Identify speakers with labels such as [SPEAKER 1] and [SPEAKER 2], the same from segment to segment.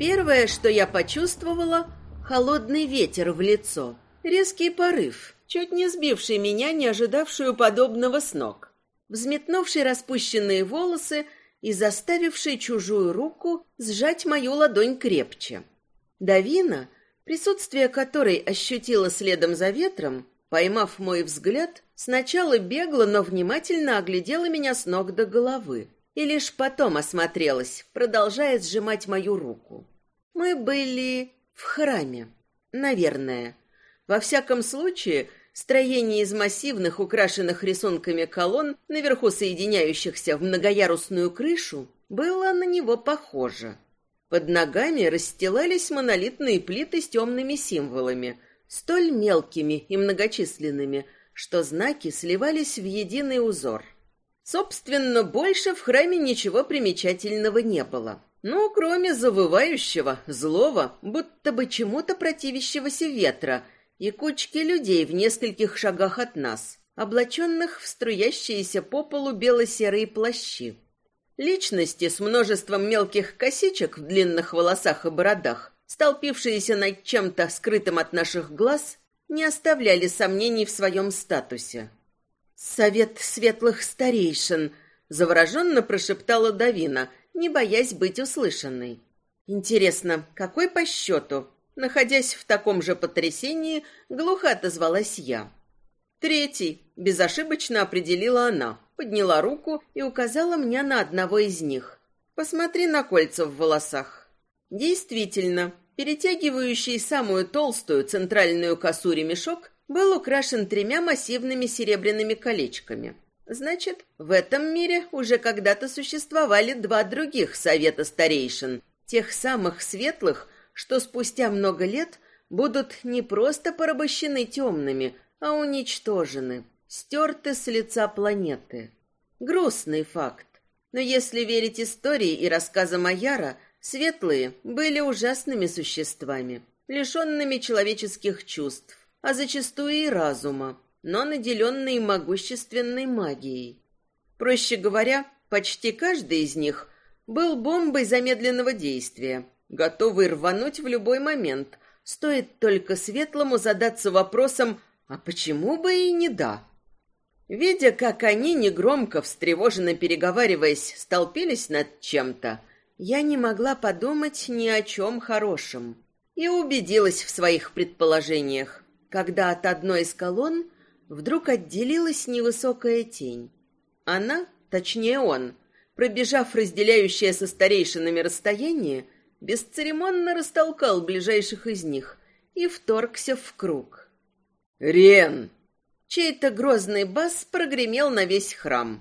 [SPEAKER 1] Первое, что я почувствовала — холодный ветер в лицо. Резкий порыв, чуть не сбивший меня, не ожидавшую подобного с ног. Взметнувший распущенные волосы и заставивший чужую руку сжать мою ладонь крепче. Давина, присутствие которой ощутила следом за ветром, поймав мой взгляд, сначала бегло, но внимательно оглядела меня с ног до головы и лишь потом осмотрелась, продолжая сжимать мою руку. Мы были в храме, наверное. Во всяком случае, строение из массивных, украшенных рисунками колонн, наверху соединяющихся в многоярусную крышу, было на него похоже. Под ногами расстилались монолитные плиты с темными символами, столь мелкими и многочисленными, что знаки сливались в единый узор. Собственно, больше в храме ничего примечательного не было. Ну, кроме завывающего, злого, будто бы чему-то противящегося ветра и кучки людей в нескольких шагах от нас, облаченных в струящиеся по полу бело-серые плащи. Личности с множеством мелких косичек в длинных волосах и бородах, столпившиеся над чем-то скрытым от наших глаз, не оставляли сомнений в своем статусе. «Совет светлых старейшин», — завороженно прошептала Давина, не боясь быть услышанной. «Интересно, какой по счету?» Находясь в таком же потрясении, глухо отозвалась я. «Третий», — безошибочно определила она подняла руку и указала мне на одного из них. «Посмотри на кольца в волосах». Действительно, перетягивающий самую толстую центральную косу ремешок был украшен тремя массивными серебряными колечками. Значит, в этом мире уже когда-то существовали два других совета старейшин, тех самых светлых, что спустя много лет будут не просто порабощены темными, а уничтожены стерты с лица планеты. Грустный факт. Но если верить истории и рассказам Аяра, светлые были ужасными существами, лишенными человеческих чувств, а зачастую и разума, но наделенные могущественной магией. Проще говоря, почти каждый из них был бомбой замедленного действия, готовый рвануть в любой момент, стоит только светлому задаться вопросом «А почему бы и не да?» Видя, как они, негромко, встревоженно переговариваясь, столпились над чем-то, я не могла подумать ни о чем хорошем. И убедилась в своих предположениях, когда от одной из колонн вдруг отделилась невысокая тень. Она, точнее он, пробежав разделяющее со старейшинами расстояние, бесцеремонно растолкал ближайших из них и вторгся в круг. «Рен!» Чей-то грозный бас прогремел на весь храм.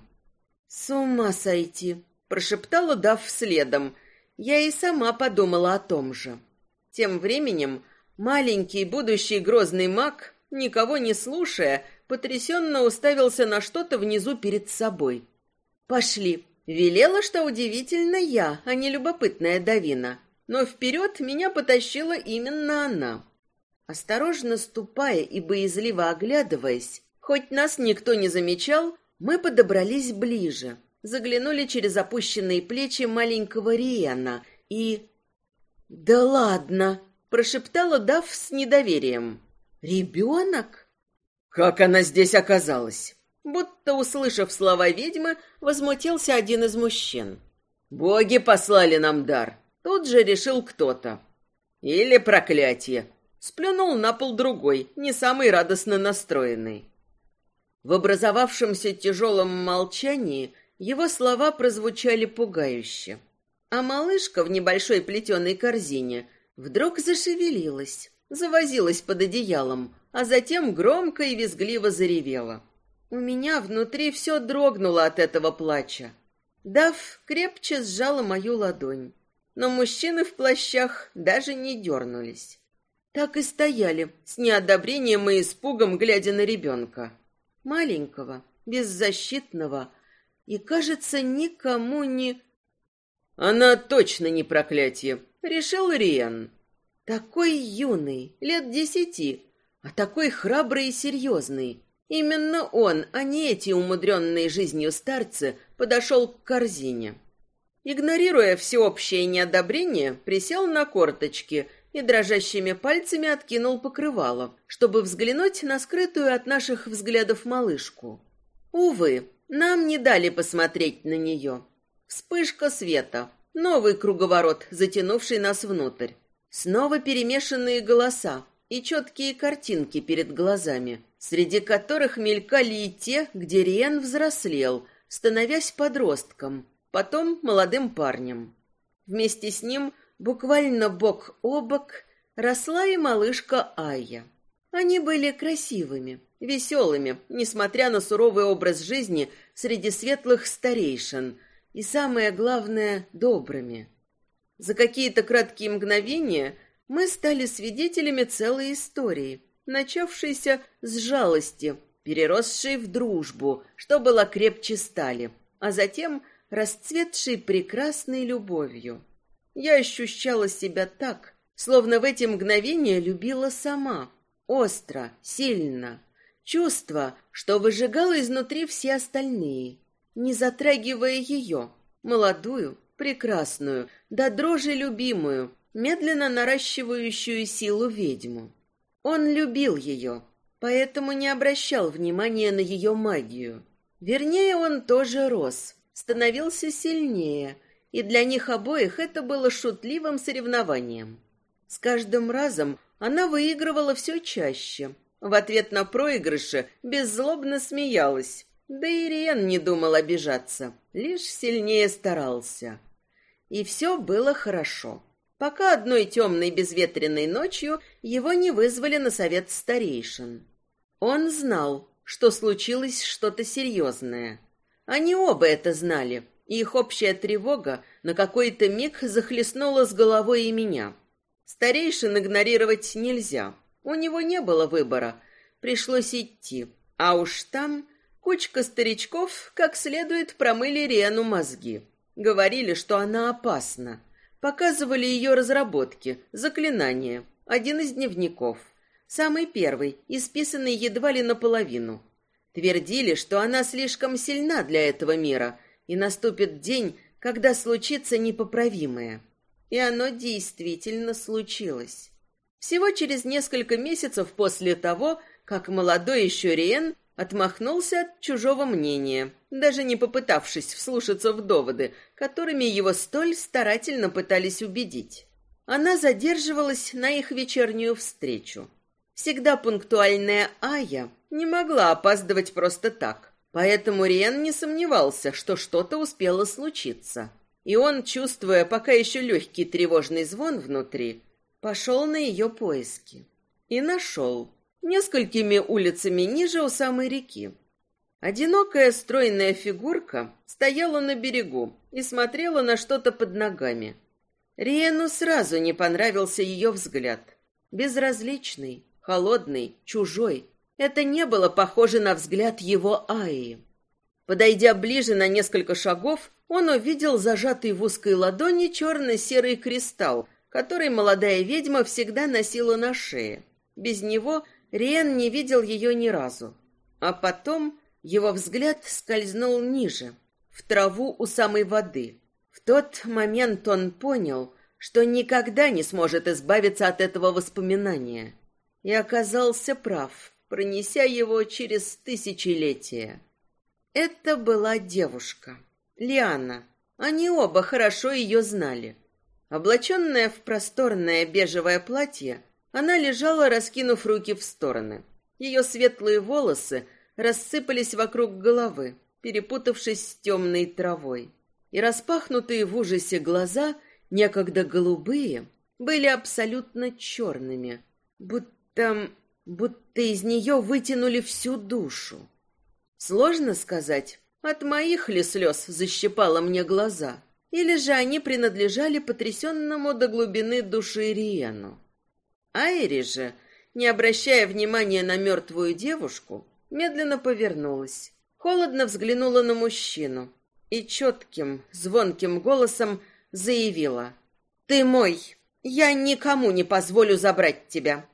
[SPEAKER 1] «С ума сойти!» — прошептала Дав следом. Я и сама подумала о том же. Тем временем маленький будущий грозный маг, никого не слушая, потрясенно уставился на что-то внизу перед собой. «Пошли!» Велела, что удивительно я, а не любопытная Давина. Но вперед меня потащила именно она. Осторожно ступая и боязливо оглядываясь, хоть нас никто не замечал, мы подобрались ближе, заглянули через опущенные плечи маленького Риена и... «Да ладно!» — прошептала Дав с недоверием. «Ребенок?» «Как она здесь оказалась?» Будто, услышав слова ведьмы, возмутился один из мужчин. «Боги послали нам дар!» Тут же решил кто-то. «Или проклятие!» Сплюнул на пол другой, не самый радостно настроенный. В образовавшемся тяжелом молчании его слова прозвучали пугающе. А малышка в небольшой плетеной корзине вдруг зашевелилась, завозилась под одеялом, а затем громко и визгливо заревела. У меня внутри все дрогнуло от этого плача. Дав крепче сжала мою ладонь, но мужчины в плащах даже не дернулись. Так и стояли, с неодобрением и испугом, глядя на ребенка. Маленького, беззащитного и, кажется, никому не... Она точно не проклятие, решил Риан. Такой юный, лет десяти, а такой храбрый и серьезный. Именно он, а не эти умудренные жизнью старцы, подошел к корзине. Игнорируя всеобщее неодобрение, присел на корточки и дрожащими пальцами откинул покрывало, чтобы взглянуть на скрытую от наших взглядов малышку. Увы, нам не дали посмотреть на нее. Вспышка света, новый круговорот, затянувший нас внутрь. Снова перемешанные голоса и четкие картинки перед глазами, среди которых мелькали и те, где Риен взрослел, становясь подростком, потом молодым парнем. Вместе с ним, буквально бок о бок, росла и малышка Айя. Они были красивыми, веселыми, несмотря на суровый образ жизни среди светлых старейшин, и, самое главное, добрыми. За какие-то краткие мгновения мы стали свидетелями целой истории, начавшейся с жалости, переросшей в дружбу, что была крепче стали, а затем расцветшей прекрасной любовью. Я ощущала себя так, словно в эти мгновения любила сама, остро, сильно. Чувство, что выжигало изнутри все остальные, не затрагивая ее, молодую, прекрасную, до дрожи любимую, медленно наращивающую силу ведьму. Он любил ее, поэтому не обращал внимания на ее магию. Вернее, он тоже рос, становился сильнее, и для них обоих это было шутливым соревнованием. С каждым разом она выигрывала все чаще. В ответ на проигрыши беззлобно смеялась. Да и Риен не думал обижаться, лишь сильнее старался. И все было хорошо. Пока одной темной безветренной ночью его не вызвали на совет старейшин. Он знал, что случилось что-то серьезное. Они оба это знали, и их общая тревога на какой-то миг захлестнула с головой и меня. Старейшин игнорировать нельзя. У него не было выбора. Пришлось идти. А уж там кучка старичков как следует промыли Рену мозги. Говорили, что она опасна. Показывали ее разработки, заклинания. Один из дневников. Самый первый, исписанный едва ли наполовину. Твердили, что она слишком сильна для этого мира, и наступит день, когда случится непоправимое. И оно действительно случилось. Всего через несколько месяцев после того, как молодой еще Риен отмахнулся от чужого мнения, даже не попытавшись вслушаться в доводы, которыми его столь старательно пытались убедить. Она задерживалась на их вечернюю встречу. Всегда пунктуальная Ая не могла опаздывать просто так, поэтому Риен не сомневался, что что-то успело случиться. И он, чувствуя пока еще легкий тревожный звон внутри, пошел на ее поиски. И нашел несколькими улицами ниже у самой реки. Одинокая стройная фигурка стояла на берегу и смотрела на что-то под ногами. Риену сразу не понравился ее взгляд. Безразличный, холодный, чужой. Это не было похоже на взгляд его Аи. Подойдя ближе на несколько шагов, он увидел зажатый в узкой ладони черно-серый кристалл, который молодая ведьма всегда носила на шее. Без него Риен не видел ее ни разу. А потом его взгляд скользнул ниже, в траву у самой воды. В тот момент он понял, что никогда не сможет избавиться от этого воспоминания. И оказался прав, пронеся его через тысячелетия. Это была девушка, Лиана. Они оба хорошо ее знали. Облаченная в просторное бежевое платье, она лежала, раскинув руки в стороны. Ее светлые волосы рассыпались вокруг головы, перепутавшись с темной травой. И распахнутые в ужасе глаза, некогда голубые, были абсолютно черными, будто, будто из нее вытянули всю душу. Сложно сказать, от моих ли слез защипало мне глаза, или же они принадлежали потрясенному до глубины души Риену. Айри же, не обращая внимания на мертвую девушку, медленно повернулась, холодно взглянула на мужчину и четким, звонким голосом заявила «Ты мой, я никому не позволю забрать тебя».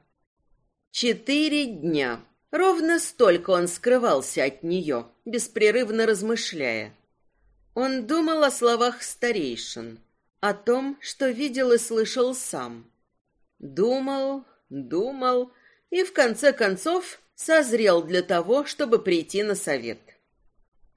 [SPEAKER 1] Четыре дня. Ровно столько он скрывался от нее, беспрерывно размышляя. Он думал о словах старейшин, о том, что видел и слышал сам. Думал, думал и в конце концов созрел для того, чтобы прийти на совет.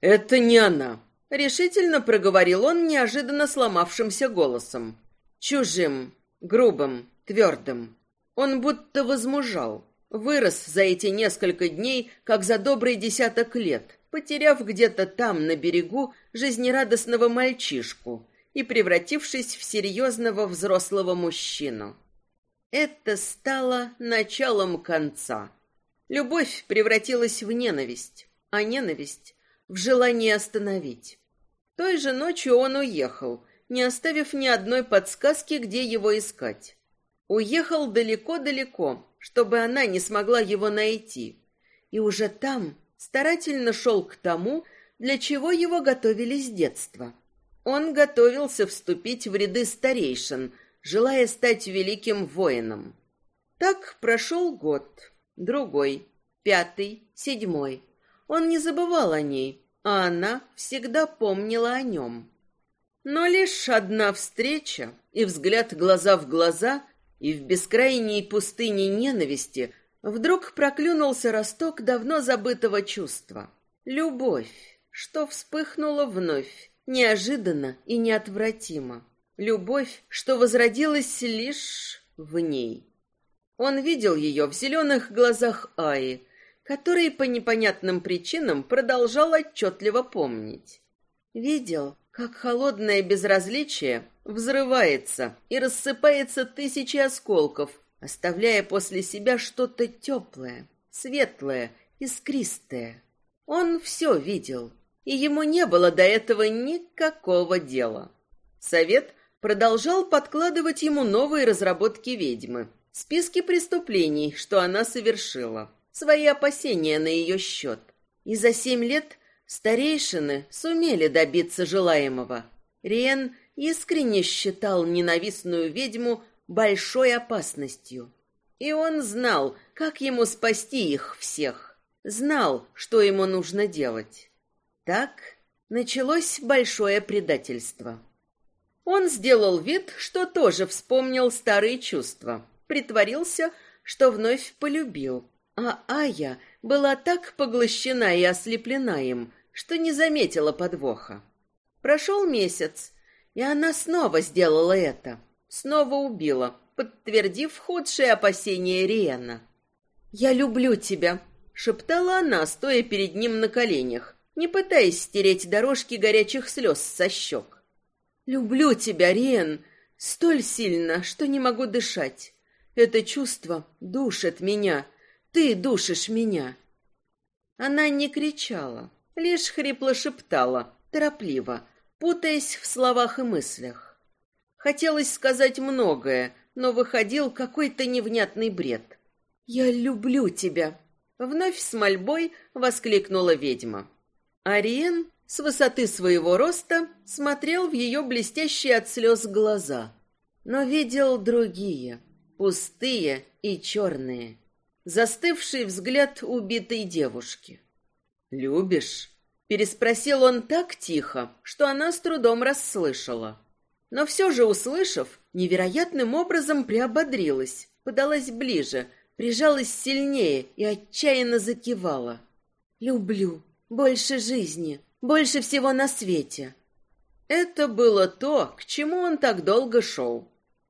[SPEAKER 1] «Это не она», — решительно проговорил он неожиданно сломавшимся голосом. Чужим, грубым, твердым. Он будто возмужал, вырос за эти несколько дней, как за добрый десяток лет, потеряв где-то там, на берегу, жизнерадостного мальчишку и превратившись в серьезного взрослого мужчину. Это стало началом конца. Любовь превратилась в ненависть, а ненависть — в желание остановить. Той же ночью он уехал, не оставив ни одной подсказки, где его искать. Уехал далеко-далеко, чтобы она не смогла его найти. И уже там старательно шел к тому, для чего его готовили с детства. Он готовился вступить в ряды старейшин, желая стать великим воином. Так прошел год, другой, пятый, седьмой. Он не забывал о ней, а она всегда помнила о нем. Но лишь одна встреча и взгляд глаза в глаза, и в бескрайней пустыне ненависти вдруг проклюнулся росток давно забытого чувства. Любовь, что вспыхнула вновь, неожиданно и неотвратимо. Любовь, что возродилась лишь в ней. Он видел ее в зеленых глазах Аи, который по непонятным причинам продолжал отчетливо помнить. Видел, как холодное безразличие взрывается и рассыпается тысячи осколков, оставляя после себя что-то теплое, светлое, искристое. Он все видел, и ему не было до этого никакого дела. Совет продолжал подкладывать ему новые разработки ведьмы, списки преступлений, что она совершила, свои опасения на ее счет. И за семь лет Старейшины сумели добиться желаемого. Риен искренне считал ненавистную ведьму большой опасностью. И он знал, как ему спасти их всех. Знал, что ему нужно делать. Так началось большое предательство. Он сделал вид, что тоже вспомнил старые чувства, притворился, что вновь полюбил. А Ая была так поглощена и ослеплена им, что не заметила подвоха. Прошел месяц, и она снова сделала это. Снова убила, подтвердив худшие опасения Риэна. «Я люблю тебя», — шептала она, стоя перед ним на коленях, не пытаясь стереть дорожки горячих слез со щек. «Люблю тебя, Риэн, столь сильно, что не могу дышать. Это чувство душит меня, ты душишь меня». Она не кричала, лишь хрипло шептала, торопливо, путаясь в словах и мыслях. Хотелось сказать многое, но выходил какой-то невнятный бред. «Я люблю тебя!» Вновь с мольбой воскликнула ведьма. Ариен с высоты своего роста смотрел в ее блестящие от слез глаза, но видел другие, пустые и черные. Застывший взгляд убитой девушки. «Любишь?» — переспросил он так тихо, что она с трудом расслышала. Но все же, услышав, невероятным образом приободрилась, подалась ближе, прижалась сильнее и отчаянно закивала. «Люблю. Больше жизни. Больше всего на свете». Это было то, к чему он так долго шел.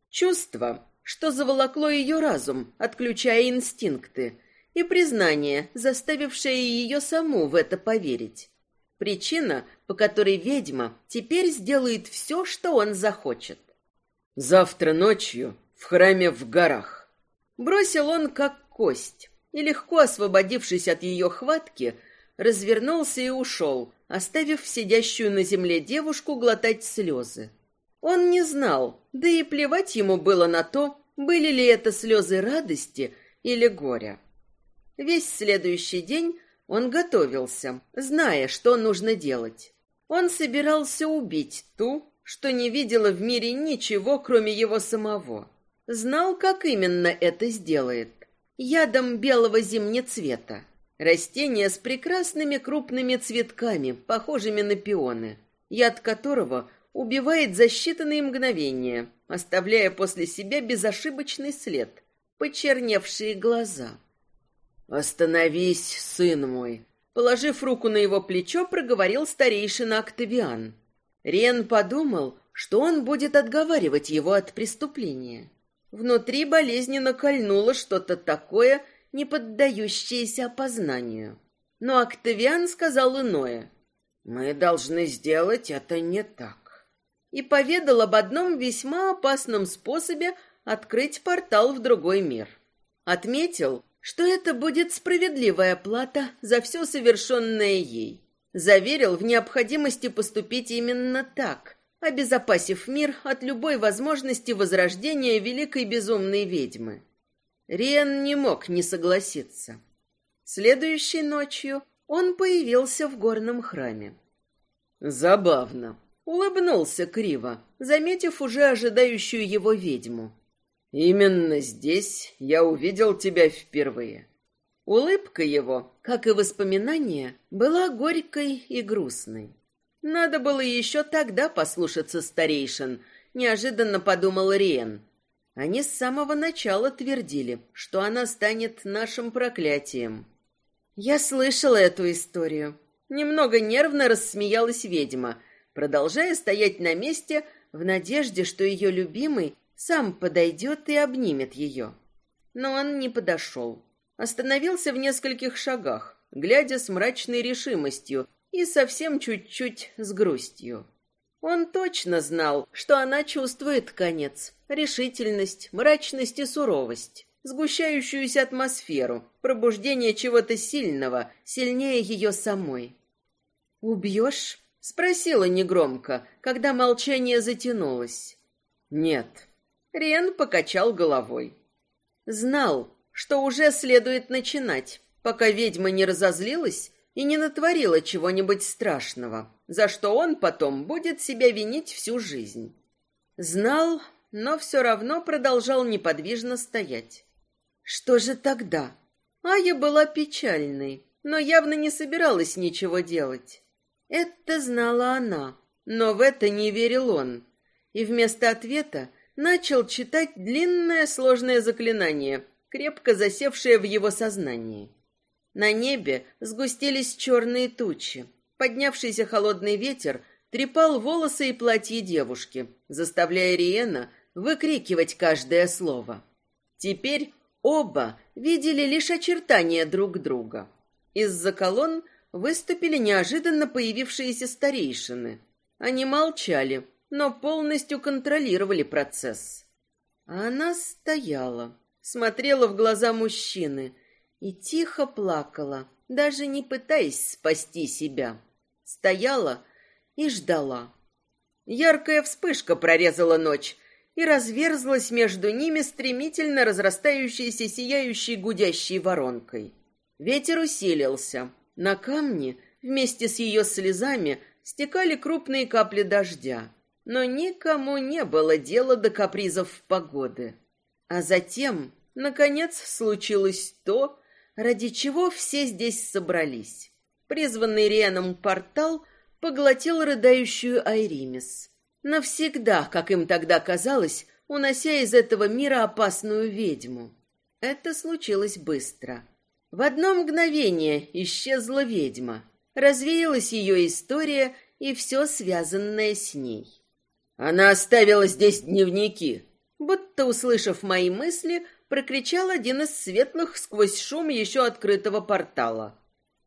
[SPEAKER 1] Чувство, что заволокло ее разум, отключая инстинкты, и признание, заставившее ее саму в это поверить. Причина, по которой ведьма теперь сделает все, что он захочет. «Завтра ночью в храме в горах». Бросил он как кость, и, легко освободившись от ее хватки, развернулся и ушел, оставив сидящую на земле девушку глотать слезы. Он не знал, да и плевать ему было на то, были ли это слезы радости или горя. Весь следующий день он готовился, зная, что нужно делать. Он собирался убить ту, что не видела в мире ничего, кроме его самого. Знал, как именно это сделает. Ядом белого зимнецвета. Растение с прекрасными крупными цветками, похожими на пионы. яд которого убивает за считанные мгновения, оставляя после себя безошибочный след, почерневшие глаза. «Остановись, сын мой!» Положив руку на его плечо, проговорил старейшина Октавиан. Рен подумал, что он будет отговаривать его от преступления. Внутри болезненно кольнуло что-то такое, не поддающееся опознанию. Но Октавиан сказал иное. «Мы должны сделать это не так». И поведал об одном весьма опасном способе открыть портал в другой мир. Отметил, что это будет справедливая плата за все совершенное ей. Заверил в необходимости поступить именно так, обезопасив мир от любой возможности возрождения великой безумной ведьмы. Риан не мог не согласиться. Следующей ночью он появился в горном храме. Забавно. Улыбнулся криво, заметив уже ожидающую его ведьму. Именно здесь я увидел тебя впервые. Улыбка его, как и воспоминания, была горькой и грустной. Надо было еще тогда послушаться старейшин, неожиданно подумал Риен. Они с самого начала твердили, что она станет нашим проклятием. Я слышала эту историю. Немного нервно рассмеялась ведьма, продолжая стоять на месте в надежде, что ее любимый сам подойдет и обнимет ее. Но он не подошел. Остановился в нескольких шагах, глядя с мрачной решимостью и совсем чуть-чуть с грустью. Он точно знал, что она чувствует конец, решительность, мрачность и суровость, сгущающуюся атмосферу, пробуждение чего-то сильного, сильнее ее самой. «Убьешь?» — спросила негромко, когда молчание затянулось. «Нет», Рен покачал головой. Знал, что уже следует начинать, пока ведьма не разозлилась и не натворила чего-нибудь страшного, за что он потом будет себя винить всю жизнь. Знал, но все равно продолжал неподвижно стоять. Что же тогда? Ая была печальной, но явно не собиралась ничего делать. Это знала она, но в это не верил он. И вместо ответа начал читать длинное сложное заклинание, крепко засевшее в его сознании. На небе сгустились черные тучи. Поднявшийся холодный ветер трепал волосы и платье девушки, заставляя Риена выкрикивать каждое слово. Теперь оба видели лишь очертания друг друга. Из-за колонн выступили неожиданно появившиеся старейшины. Они молчали, но полностью контролировали процесс. Она стояла, смотрела в глаза мужчины и тихо плакала, даже не пытаясь спасти себя. Стояла и ждала. Яркая вспышка прорезала ночь и разверзлась между ними стремительно разрастающейся сияющей гудящей воронкой. Ветер усилился. На камни вместе с ее слезами стекали крупные капли дождя но никому не было дела до капризов погоды. А затем, наконец, случилось то, ради чего все здесь собрались. Призванный Рианом портал поглотил рыдающую Айримис. Навсегда, как им тогда казалось, унося из этого мира опасную ведьму. Это случилось быстро. В одно мгновение исчезла ведьма. Развеялась ее история и все связанное с ней. Она оставила здесь дневники. Будто услышав мои мысли, прокричал один из светлых сквозь шум еще открытого портала.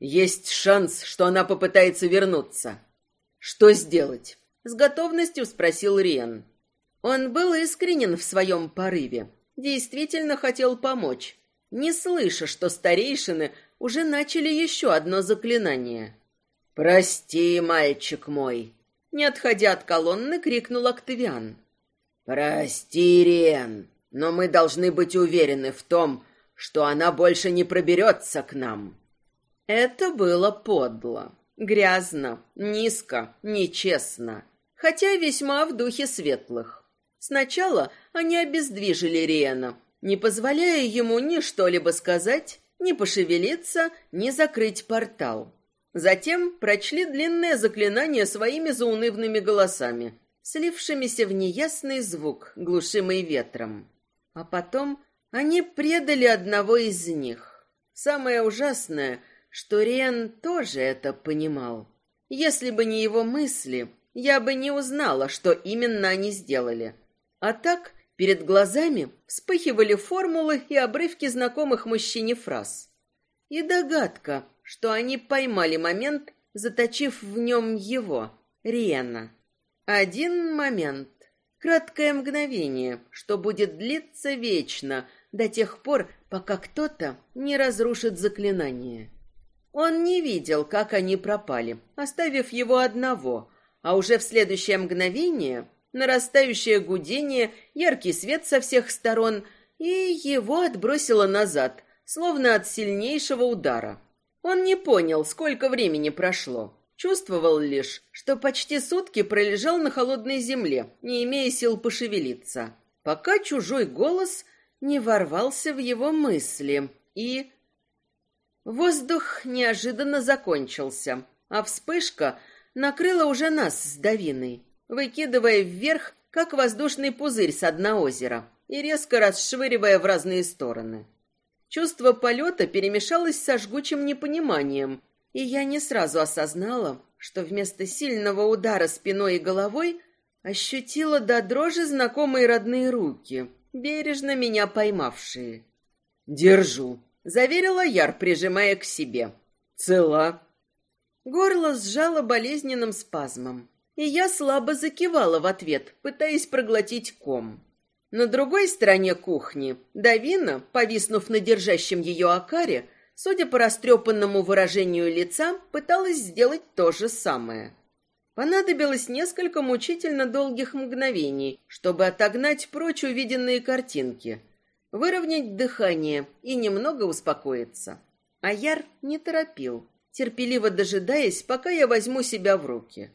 [SPEAKER 1] Есть шанс, что она попытается вернуться. Что сделать? С готовностью спросил Риан. Он был искренен в своем порыве. Действительно хотел помочь, не слыша, что старейшины уже начали еще одно заклинание. «Прости, мальчик мой», не отходя от колонны, крикнул Октавиан. «Прости, Рен, но мы должны быть уверены в том, что она больше не проберется к нам». Это было подло, грязно, низко, нечестно, хотя весьма в духе светлых. Сначала они обездвижили Риена, не позволяя ему ни что-либо сказать, ни пошевелиться, ни закрыть портал. Затем прочли длинное заклинание своими заунывными голосами, слившимися в неясный звук, глушимый ветром. А потом они предали одного из них. Самое ужасное, что Риан тоже это понимал. Если бы не его мысли, я бы не узнала, что именно они сделали. А так перед глазами вспыхивали формулы и обрывки знакомых мужчине фраз. И догадка, что они поймали момент, заточив в нем его, Риана. Один момент, краткое мгновение, что будет длиться вечно, до тех пор, пока кто-то не разрушит заклинание. Он не видел, как они пропали, оставив его одного, а уже в следующее мгновение нарастающее гудение, яркий свет со всех сторон, и его отбросило назад, словно от сильнейшего удара. Он не понял, сколько времени прошло. Чувствовал лишь, что почти сутки пролежал на холодной земле, не имея сил пошевелиться, пока чужой голос не ворвался в его мысли и... Воздух неожиданно закончился, а вспышка накрыла уже нас с Давиной, выкидывая вверх, как воздушный пузырь с дна озера, и резко расшвыривая в разные стороны. Чувство полета перемешалось со жгучим непониманием, и я не сразу осознала, что вместо сильного удара спиной и головой ощутила до дрожи знакомые родные руки, бережно меня поймавшие.
[SPEAKER 2] «Держу»,
[SPEAKER 1] заверила Яр, прижимая к себе.
[SPEAKER 2] Цела.
[SPEAKER 1] Горло сжало болезненным спазмом, и я слабо закивала в ответ, пытаясь проглотить ком. На другой стороне кухни Давина, повиснув на держащем ее окаре, судя по растрепанному выражению лица, пыталась сделать то же самое. Понадобилось несколько мучительно долгих мгновений, чтобы отогнать прочь увиденные картинки — выровнять дыхание и немного успокоиться. А Яр не торопил, терпеливо дожидаясь, пока я возьму себя в руки.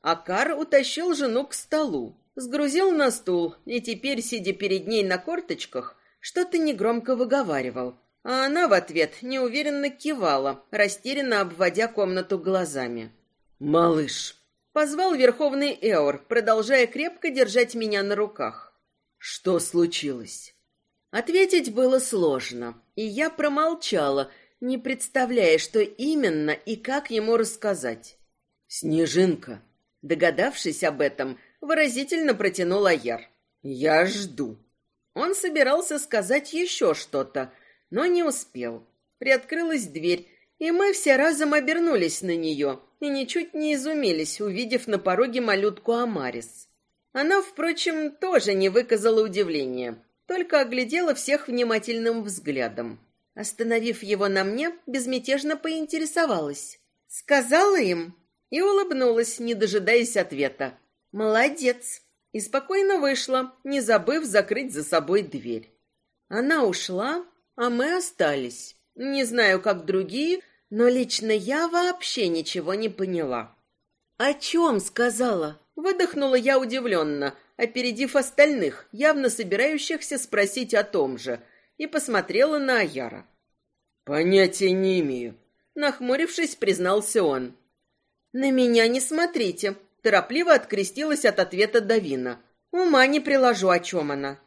[SPEAKER 1] Акар утащил жену к столу, сгрузил на стул и теперь, сидя перед ней на корточках, что-то негромко выговаривал, а она в ответ неуверенно кивала, растерянно обводя комнату глазами.
[SPEAKER 2] «Малыш!»
[SPEAKER 1] — позвал Верховный Эор, продолжая крепко держать меня на руках.
[SPEAKER 2] «Что случилось?»
[SPEAKER 1] Ответить было сложно, и я промолчала, не представляя, что именно и как ему рассказать.
[SPEAKER 2] «Снежинка»,
[SPEAKER 1] догадавшись об этом, выразительно протянул Аяр.
[SPEAKER 2] «Я жду».
[SPEAKER 1] Он собирался сказать еще что-то, но не успел. Приоткрылась дверь, и мы все разом обернулись на нее и ничуть не изумились, увидев на пороге малютку Амарис. Она, впрочем, тоже не выказала удивления только оглядела всех внимательным взглядом. Остановив его на мне, безмятежно поинтересовалась. «Сказала им?» И улыбнулась, не дожидаясь ответа. «Молодец!» И спокойно вышла, не забыв закрыть за собой дверь. Она ушла, а мы остались. Не знаю, как другие, но лично я вообще ничего не поняла. «О чем сказала?» Выдохнула я удивленно, опередив остальных, явно собирающихся спросить о том же, и посмотрела на Аяра.
[SPEAKER 2] «Понятия не имею», —
[SPEAKER 1] нахмурившись, признался он. «На меня не смотрите», — торопливо открестилась от ответа Давина. «Ума не приложу, о чем она».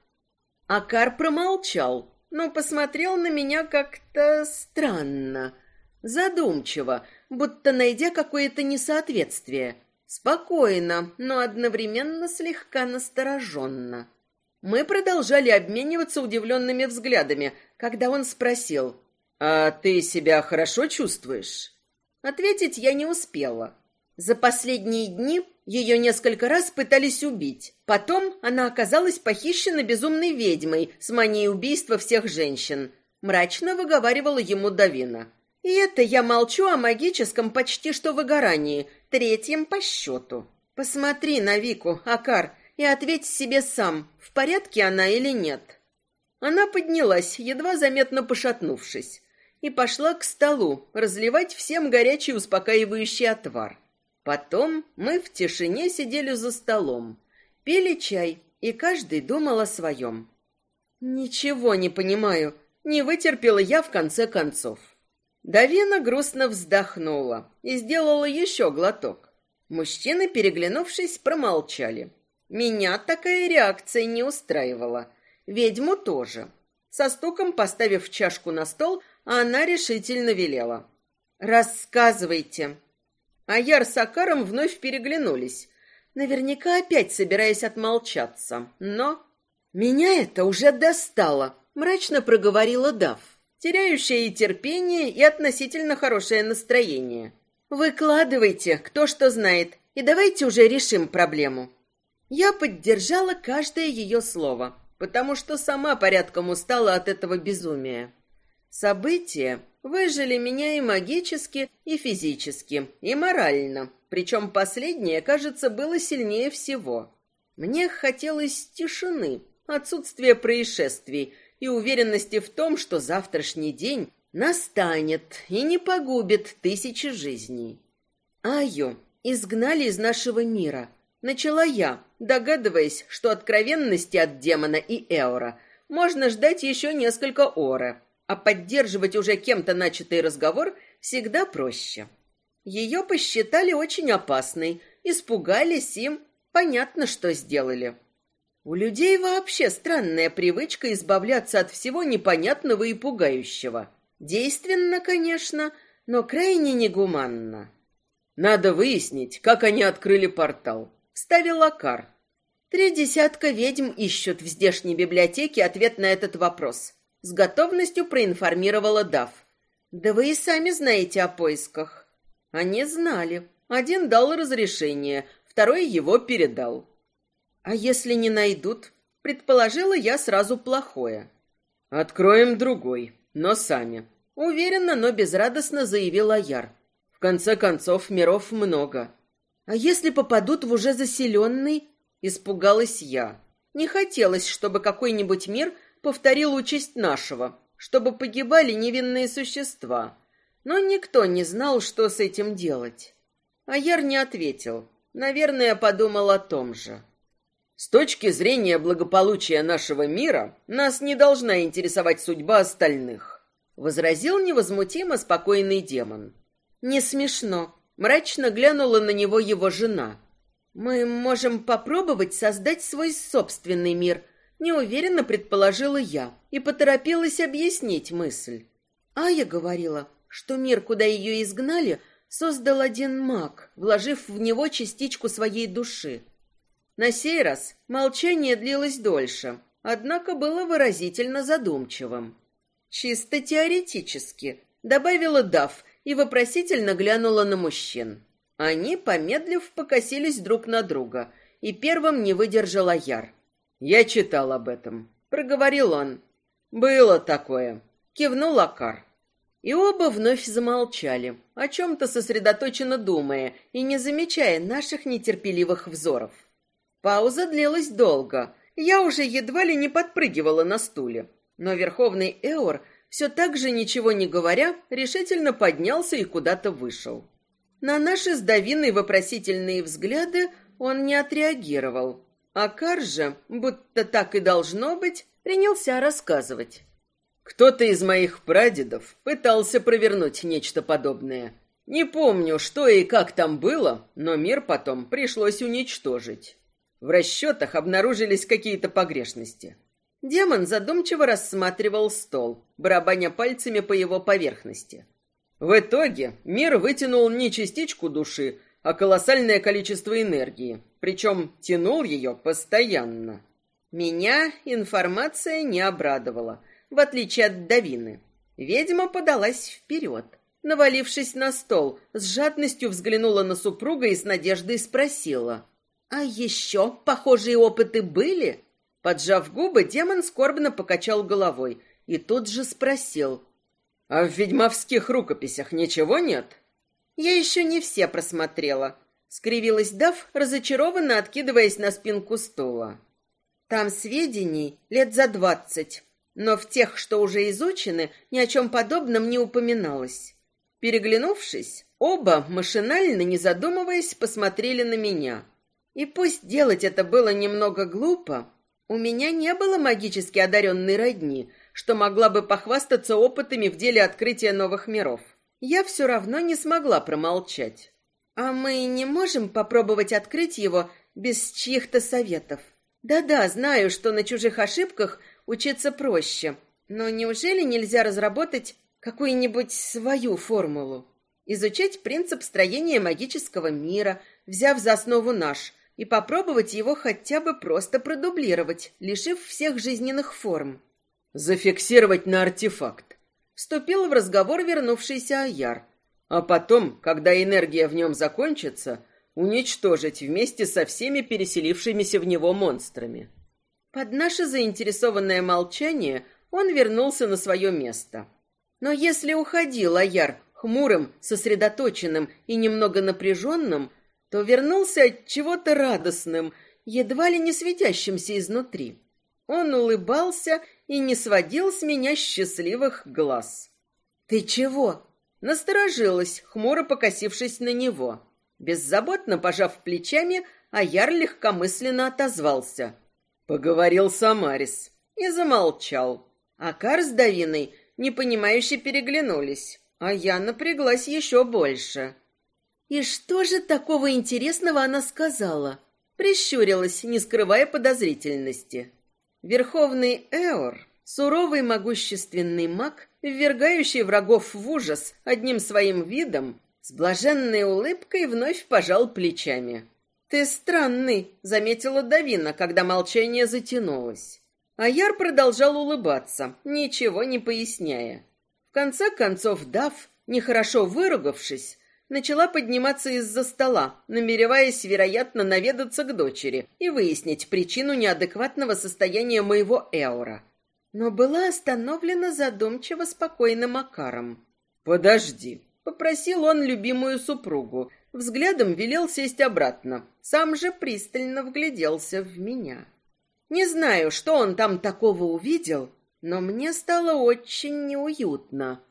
[SPEAKER 1] Акар промолчал, но посмотрел на меня как-то странно, задумчиво, будто найдя какое-то несоответствие — Спокойно, но одновременно слегка настороженно. Мы продолжали обмениваться удивленными взглядами, когда он спросил,
[SPEAKER 2] «А ты себя хорошо чувствуешь?»
[SPEAKER 1] Ответить я не успела. За последние дни ее несколько раз пытались убить. Потом она оказалась похищена безумной ведьмой с манией убийства всех женщин. Мрачно выговаривала ему Давина. И это я молчу о магическом почти что выгорании, третьем по счету. Посмотри на Вику, Акар, и ответь себе сам, в порядке она или нет. Она поднялась, едва заметно пошатнувшись, и пошла к столу разливать всем горячий успокаивающий отвар. Потом мы в тишине сидели за столом, пили чай, и каждый думал о своем. Ничего не понимаю, не вытерпела я в конце концов. Давина грустно вздохнула и сделала еще глоток. Мужчины, переглянувшись, промолчали. Меня такая реакция не устраивала. Ведьму тоже. Со стуком поставив чашку на стол, она решительно велела. «Рассказывайте». Аяр с Акаром вновь переглянулись, наверняка опять собираясь отмолчаться. Но меня это уже достало, мрачно проговорила Дав, теряющая и терпение, и относительно хорошее настроение. Выкладывайте, кто что знает, и давайте уже решим проблему. Я поддержала каждое ее слово, потому что сама порядком устала от этого безумия. События выжили меня и магически, и физически, и морально, причем последнее, кажется, было сильнее всего. Мне хотелось тишины, отсутствия происшествий и уверенности в том, что завтрашний день настанет и не погубит тысячи жизней. Айо изгнали из нашего мира. Начала я, догадываясь, что откровенности от демона и Эора можно ждать еще несколько ора, а поддерживать уже кем-то начатый разговор всегда проще. Ее посчитали очень опасной, испугались им, понятно, что сделали. У людей вообще странная привычка избавляться от всего непонятного и пугающего. Действенно, конечно, но крайне негуманно. Надо выяснить, как они открыли портал. Вставил Акар. Три десятка ведьм ищут в здешней библиотеке ответ на этот вопрос. С готовностью проинформировала Дав. Да вы и сами знаете о поисках. Они знали. Один дал разрешение, второй его передал. А если не найдут, предположила я сразу плохое. Откроем другой, но сами. Уверенно, но безрадостно заявила Яр. В конце концов, миров много. А если попадут в уже заселенный? Испугалась я. Не хотелось, чтобы какой-нибудь мир повторил участь нашего, чтобы погибали невинные существа. Но никто не знал, что с этим делать. Аяр не ответил. Наверное, подумал о том же. С точки зрения благополучия нашего мира, нас не должна интересовать судьба остальных, возразил невозмутимо спокойный демон. Не смешно, мрачно глянула на него его жена. Мы можем попробовать создать свой собственный мир, неуверенно предположила я и поторопилась объяснить мысль. А я говорила, что мир, куда ее изгнали, создал один маг, вложив в него частичку своей души. На сей раз молчание длилось дольше, однако было выразительно задумчивым. Чисто теоретически, добавила Дав и вопросительно глянула на мужчин. Они, помедлив, покосились друг на друга, и первым не выдержала Яр. Я читал об этом. Проговорил он. Было такое. Кивнул Акар. И оба вновь замолчали, о чем-то сосредоточенно думая и не замечая наших нетерпеливых взоров. Пауза длилась долго. Я уже едва ли не подпрыгивала на стуле. Но Верховный Эор, все так же ничего не говоря, решительно поднялся и куда-то вышел. На наши с Давиной вопросительные взгляды он не отреагировал, а Каржа, будто так и должно быть, принялся рассказывать. Кто-то из моих прадедов пытался провернуть нечто подобное. Не помню, что и как там было, но мир потом пришлось уничтожить. В расчетах обнаружились какие-то погрешности. Демон задумчиво рассматривал стол, барабаня пальцами по его поверхности. В итоге мир вытянул не частичку души, а колоссальное количество энергии, причем тянул ее постоянно. Меня информация не обрадовала, в отличие от Давины. Ведьма подалась вперед. Навалившись на стол, с жадностью взглянула на супруга и с надеждой спросила. «А еще похожие опыты были?» Поджав губы, демон скорбно покачал головой и тут же спросил. «А в ведьмовских рукописях ничего нет?» Я еще не все просмотрела. Скривилась Дав, разочарованно откидываясь на спинку стула. Там сведений лет за двадцать, но в тех, что уже изучены, ни о чем подобном не упоминалось. Переглянувшись, оба, машинально, не задумываясь, посмотрели на меня. И пусть делать это было немного глупо, у меня не было магически одаренной родни, что могла бы похвастаться опытами в деле открытия новых миров. я все равно не смогла промолчать. А мы не можем попробовать открыть его без чьих-то советов. Да-да, знаю, что на чужих ошибках учиться проще, но неужели нельзя разработать какую-нибудь свою формулу? Изучать принцип строения магического мира, взяв за основу наш, и попробовать его хотя бы просто продублировать, лишив всех жизненных форм.
[SPEAKER 2] Зафиксировать на артефакт.
[SPEAKER 1] Вступил в разговор вернувшийся Аяр.
[SPEAKER 2] А потом, когда энергия в нем закончится, уничтожить вместе со всеми переселившимися в него монстрами.
[SPEAKER 1] Под наше заинтересованное молчание он вернулся на свое место. Но если уходил Аяр хмурым, сосредоточенным и немного напряженным, то вернулся от чего-то радостным, едва ли не светящимся изнутри. Он улыбался и не сводил с меня счастливых глаз. «Ты чего?» Насторожилась, хмуро покосившись на него. Беззаботно пожав плечами, Аяр легкомысленно отозвался.
[SPEAKER 2] Поговорил с Амарис.
[SPEAKER 1] И замолчал. Акар с Давиной непонимающе переглянулись, а я напряглась еще больше. И что же такого интересного она сказала? Прищурилась, не скрывая подозрительности. Верховный Эор, суровый могущественный маг, ввергающий врагов в ужас одним своим видом, с блаженной улыбкой вновь пожал плечами. «Ты странный», — заметила Давина, когда молчание затянулось. Аяр продолжал улыбаться, ничего не поясняя. В конце концов, Дав, нехорошо выругавшись, начала подниматься из-за стола, намереваясь, вероятно, наведаться к дочери и выяснить причину неадекватного состояния моего Эора. Но была остановлена задумчиво спокойным Макаром.
[SPEAKER 2] «Подожди»,
[SPEAKER 1] Попросил он любимую супругу, взглядом велел сесть обратно, сам же пристально вгляделся в меня. Не знаю, что он там такого увидел, но мне стало очень неуютно.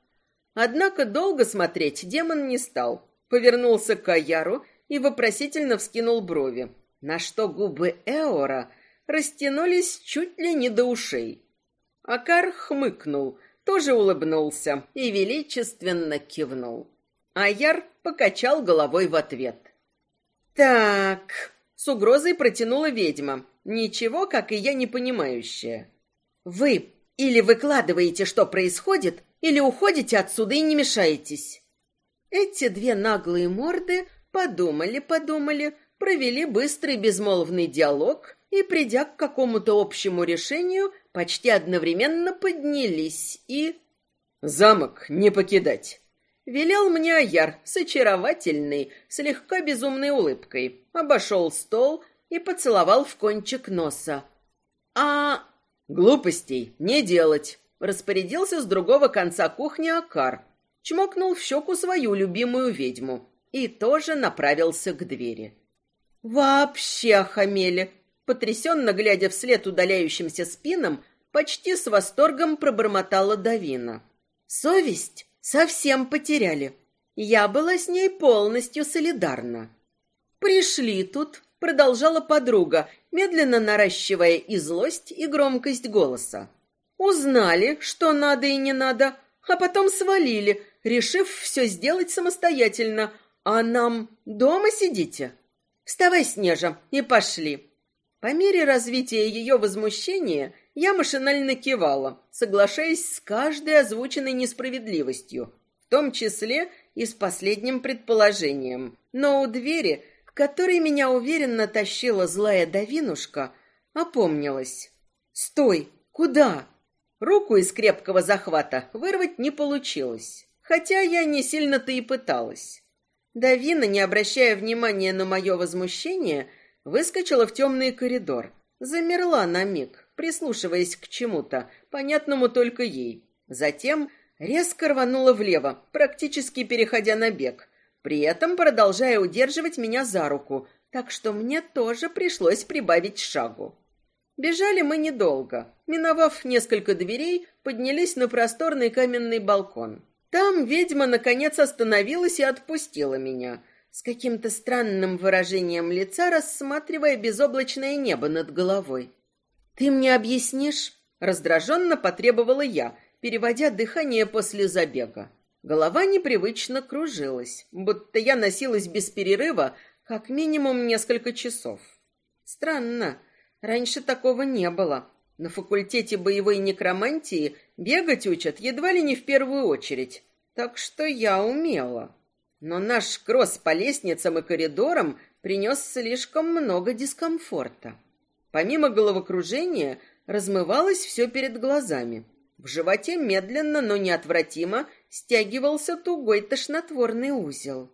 [SPEAKER 1] Однако долго смотреть демон не стал, повернулся к Аяру и вопросительно вскинул брови, на что губы Эора растянулись чуть ли не до ушей. Акар хмыкнул — тоже улыбнулся и величественно кивнул. Аяр покачал головой в ответ. «Так...» — с угрозой протянула ведьма. Ничего, как и я, не понимающая. «Вы или выкладываете, что происходит, или уходите отсюда и не мешаетесь». Эти две наглые морды подумали-подумали, провели быстрый безмолвный диалог и, придя к какому-то общему решению, почти одновременно поднялись и...
[SPEAKER 2] «Замок не покидать!»
[SPEAKER 1] Велел мне Аяр с очаровательной, слегка безумной улыбкой. Обошел стол и поцеловал в кончик носа. «А...»
[SPEAKER 2] «Глупостей не делать!»
[SPEAKER 1] Распорядился с другого конца кухни Акар. Чмокнул в щеку свою любимую ведьму и тоже направился к двери. «Вообще охамели!» потрясенно глядя вслед удаляющимся спинам, почти с восторгом пробормотала Давина. Совесть совсем потеряли. Я была с ней полностью солидарна. Пришли тут, продолжала подруга, медленно наращивая и злость, и громкость голоса. Узнали, что надо и не надо, а потом свалили, решив все сделать самостоятельно. А нам дома сидите? Вставай, Снежа, и пошли. По мере развития ее возмущения я машинально кивала, соглашаясь с каждой озвученной несправедливостью, в том числе и с последним предположением. Но у двери, к которой меня уверенно тащила злая Давинушка, опомнилась. «Стой! Куда?» Руку из крепкого захвата вырвать не получилось, хотя я не сильно-то и пыталась. Давина, не обращая внимания на мое возмущение, — Выскочила в темный коридор. Замерла на миг, прислушиваясь к чему-то, понятному только ей. Затем резко рванула влево, практически переходя на бег, при этом продолжая удерживать меня за руку, так что мне тоже пришлось прибавить шагу. Бежали мы недолго. Миновав несколько дверей, поднялись на просторный каменный балкон. Там ведьма наконец остановилась и отпустила меня, с каким-то странным выражением лица, рассматривая безоблачное небо над головой. «Ты мне объяснишь?» — раздраженно потребовала я, переводя дыхание после забега. Голова непривычно кружилась, будто я носилась без перерыва как минимум несколько часов. Странно, раньше такого не было. На факультете боевой некромантии бегать учат едва ли не в первую очередь, так что я умела. Но наш кросс по лестницам и коридорам принес слишком много дискомфорта. Помимо головокружения, размывалось все перед глазами. В животе медленно, но неотвратимо стягивался тугой тошнотворный узел.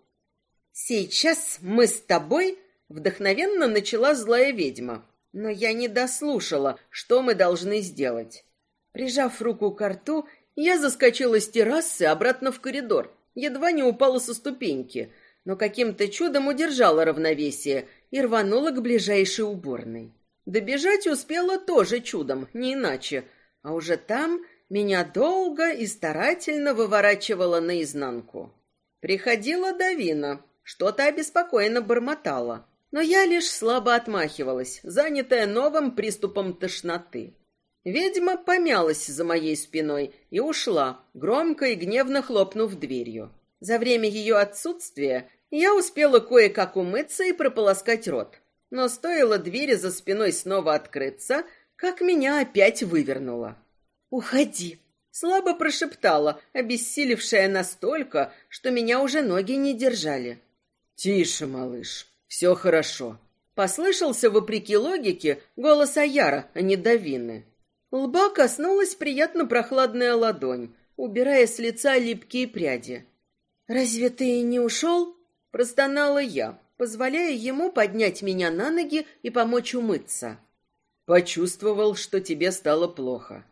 [SPEAKER 1] «Сейчас мы с тобой...» — вдохновенно начала злая ведьма. Но я не дослушала, что мы должны сделать. Прижав руку к рту, я заскочила с террасы обратно в коридор. Едва не упала со ступеньки, но каким-то чудом удержала равновесие и рванула к ближайшей уборной. Добежать успела тоже чудом, не иначе. А уже там меня долго и старательно выворачивала наизнанку. Приходила Давина, что-то обеспокоенно бормотала, но я лишь слабо отмахивалась, занятая новым приступом тошноты. Ведьма помялась за моей спиной и ушла, громко и гневно хлопнув дверью. За время ее отсутствия я успела кое-как умыться и прополоскать рот. Но стоило двери за спиной снова открыться, как меня опять вывернуло. «Уходи!» — слабо прошептала, обессилевшая настолько, что меня уже ноги не держали.
[SPEAKER 2] «Тише, малыш, все хорошо».
[SPEAKER 1] Послышался, вопреки логике, голос Аяра, а не Давины. Лба коснулась приятно прохладная ладонь, убирая с лица липкие пряди. «Разве ты не ушел?» — простонала я, позволяя ему поднять меня на ноги и помочь умыться.
[SPEAKER 2] «Почувствовал, что тебе стало плохо.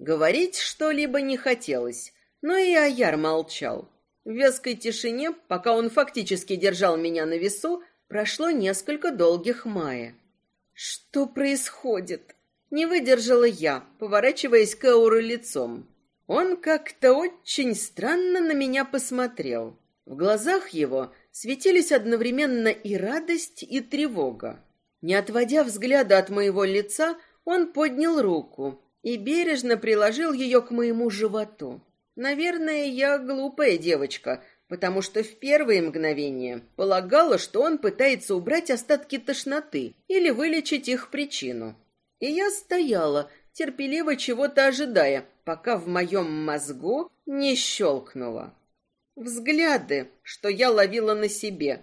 [SPEAKER 1] Говорить что-либо не хотелось, но и Аяр молчал. В вязкой тишине, пока он фактически держал меня на весу, прошло несколько долгих мая. «Что происходит?» Не выдержала я, поворачиваясь к Эуру лицом. Он как-то очень странно на меня посмотрел. В глазах его светились одновременно и радость, и тревога. Не отводя взгляда от моего лица, он поднял руку, и бережно приложил ее к моему животу. Наверное, я глупая девочка, потому что в первые мгновения полагала, что он пытается убрать остатки тошноты или вылечить их причину. И я стояла, терпеливо чего-то ожидая, пока в моем мозгу не щелкнуло. Взгляды, что я ловила на себе.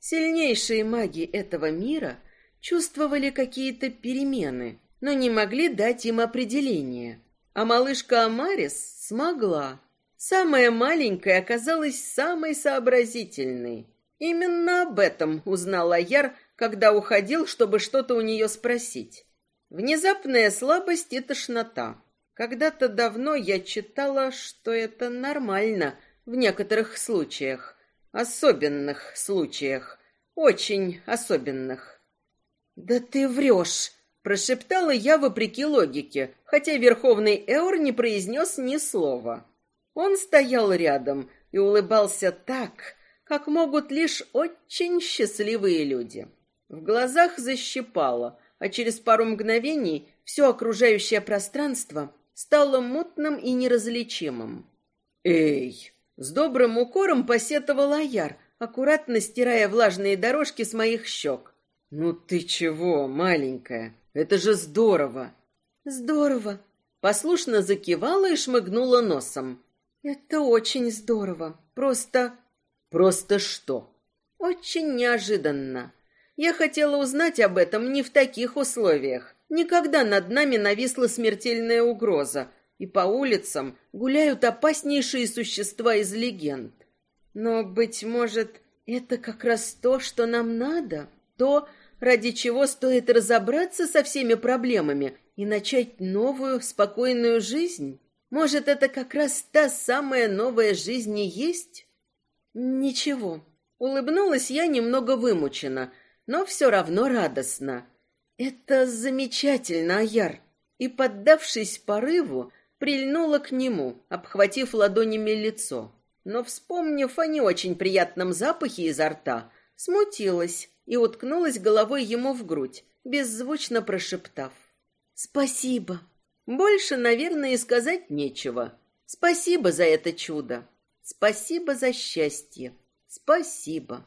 [SPEAKER 1] Сильнейшие маги этого мира чувствовали какие-то перемены, но не могли дать им определение. А малышка Амарис смогла. Самая маленькая оказалась самой сообразительной. Именно об этом узнал Аяр, когда уходил, чтобы что-то у нее спросить. Внезапная слабость и тошнота. Когда-то давно я читала, что это нормально в некоторых случаях, особенных случаях, очень особенных. «Да ты врешь!» Прошептала я вопреки логике, хотя Верховный Эор не произнес ни слова. Он стоял рядом и улыбался так, как могут лишь очень счастливые люди. В глазах защипало, а через пару мгновений все окружающее пространство стало мутным и неразличимым. «Эй!» С добрым укором посетовал Аяр, аккуратно стирая влажные дорожки с моих щек.
[SPEAKER 2] «Ну ты чего, маленькая? Это же здорово!»
[SPEAKER 1] «Здорово!» Послушно закивала и шмыгнула носом. «Это очень здорово. Просто...»
[SPEAKER 2] «Просто что?»
[SPEAKER 1] «Очень неожиданно. Я хотела узнать об этом не в таких условиях. Никогда над нами нависла смертельная угроза, и по улицам гуляют опаснейшие существа из легенд. Но, быть может, это как раз то, что нам надо? То, ради чего стоит разобраться со всеми проблемами и начать новую, спокойную жизнь? Может, это как раз та самая новая жизнь и есть? Ничего. Улыбнулась я немного вымученно, но все равно радостно. Это замечательно, Аяр. И, поддавшись порыву, прильнула к нему, обхватив ладонями лицо. Но, вспомнив о не очень приятном запахе изо рта, смутилась и уткнулась головой ему в грудь, беззвучно прошептав. «Спасибо». Больше, наверное, и сказать нечего. Спасибо за это чудо. Спасибо за счастье. Спасибо.